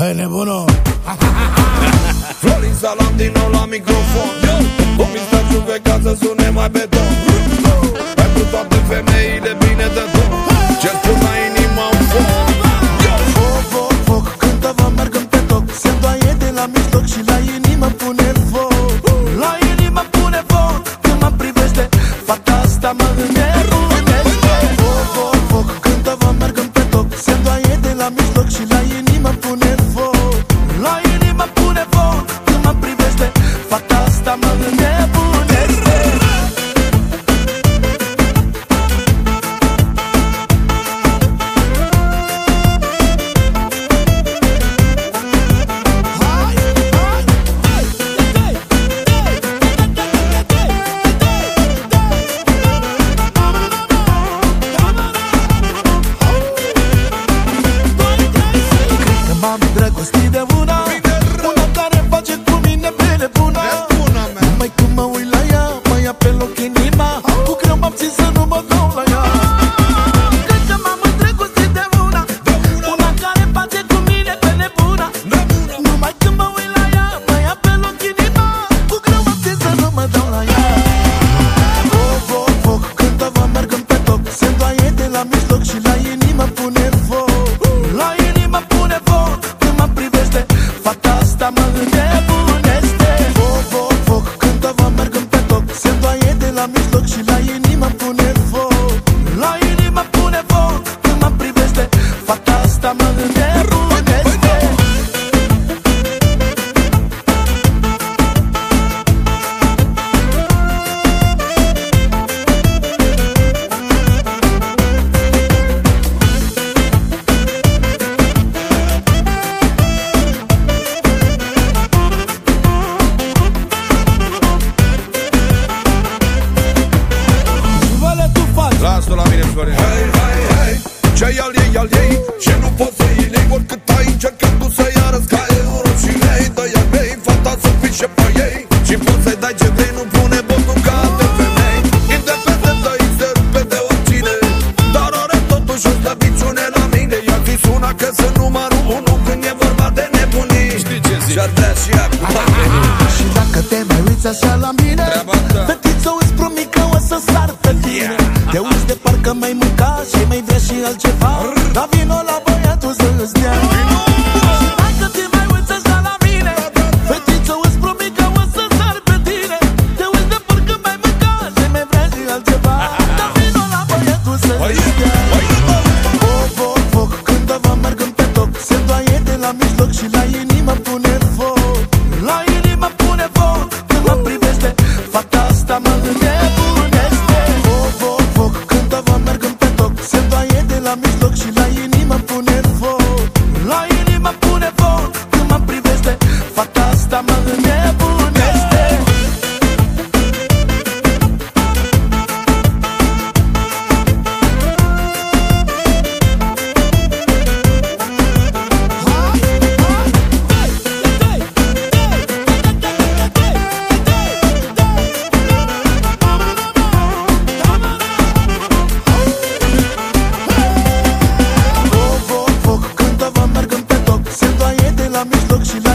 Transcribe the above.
Hai nebunul! Florin Salam din nou la microfon. Cu Mr. Juve ca să sune mai beton Pentru toate femeile bine de tot. Ce spun la inima un foc. Foc, foc, foc, cântă vă merg pe toc. Se îndoaie de la mijloc și la inimă pune foc. La inimă pune foc. Când mă privește Fata asta mă înnebunește Foc, foc, foc, cântă vă merg pe toc. Se îndoaie de la mijloc și la inimă pune la mijloc și la inimă pune al ei, al ei Ce nu poți să iei lei Oricât ai încercat tu să-i arăți Ca euro și lei. Dă-i mei Fata să pișe pe ei. Și poți să-i dai ce vrei Nu pune botul ca alte femei. Independent îi se rupe de oricine Dar are totuși o slăbiciune la mine. Ea ți suna că sunt numărul unu Când e vorba de nebunii. Știi ce zic? Și-ar vrea și ea cu Și dacă te mai uiți așa la mine Treaba ta. Fetiță îți promit că o să sar pe tine Te uiți de parcă mai mânca și mai vrea și altceva. Dar vino la băiatul să-ți dea Și dacă te mai uiți așa la mine. Fetiță îți promit că o să sar pe tine. Te uiți de parcă mai mânca și mai vrea și altceva. Dar vino la băiatul să-ți dea Foc, foc, foc, cântă vă merg pe toc Se îndoaie de la mijloc și la inimă pune foc. La inimă pune foc. Când mă privește Fata asta mă înnebunește îndoaie de la mijloc